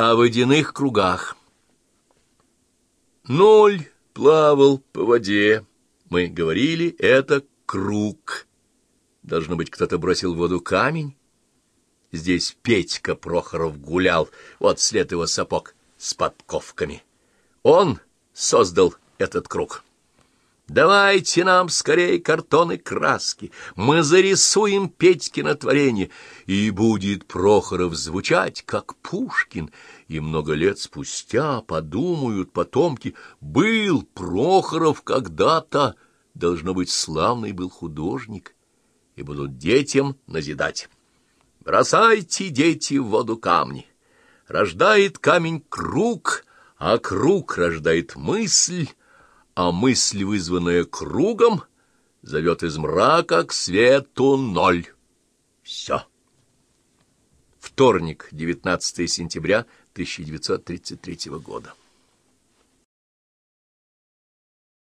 О водяных кругах. Ноль плавал по воде. Мы говорили, это круг. Должно быть, кто-то бросил в воду камень. Здесь Петька Прохоров гулял, вот след его сапог с подковками. Он создал этот круг. Давайте нам скорее картоны краски, мы зарисуем Петькино творение, и будет Прохоров звучать, как Пушкин, и много лет спустя подумают потомки, был Прохоров когда-то, должно быть, славный был художник, и будут детям назидать. Бросайте, дети, в воду камни. Рождает камень круг, а круг рождает мысль, а мысль, вызванная кругом, зовет из мрака к свету ноль. Все. Вторник, 19 сентября 1933 года.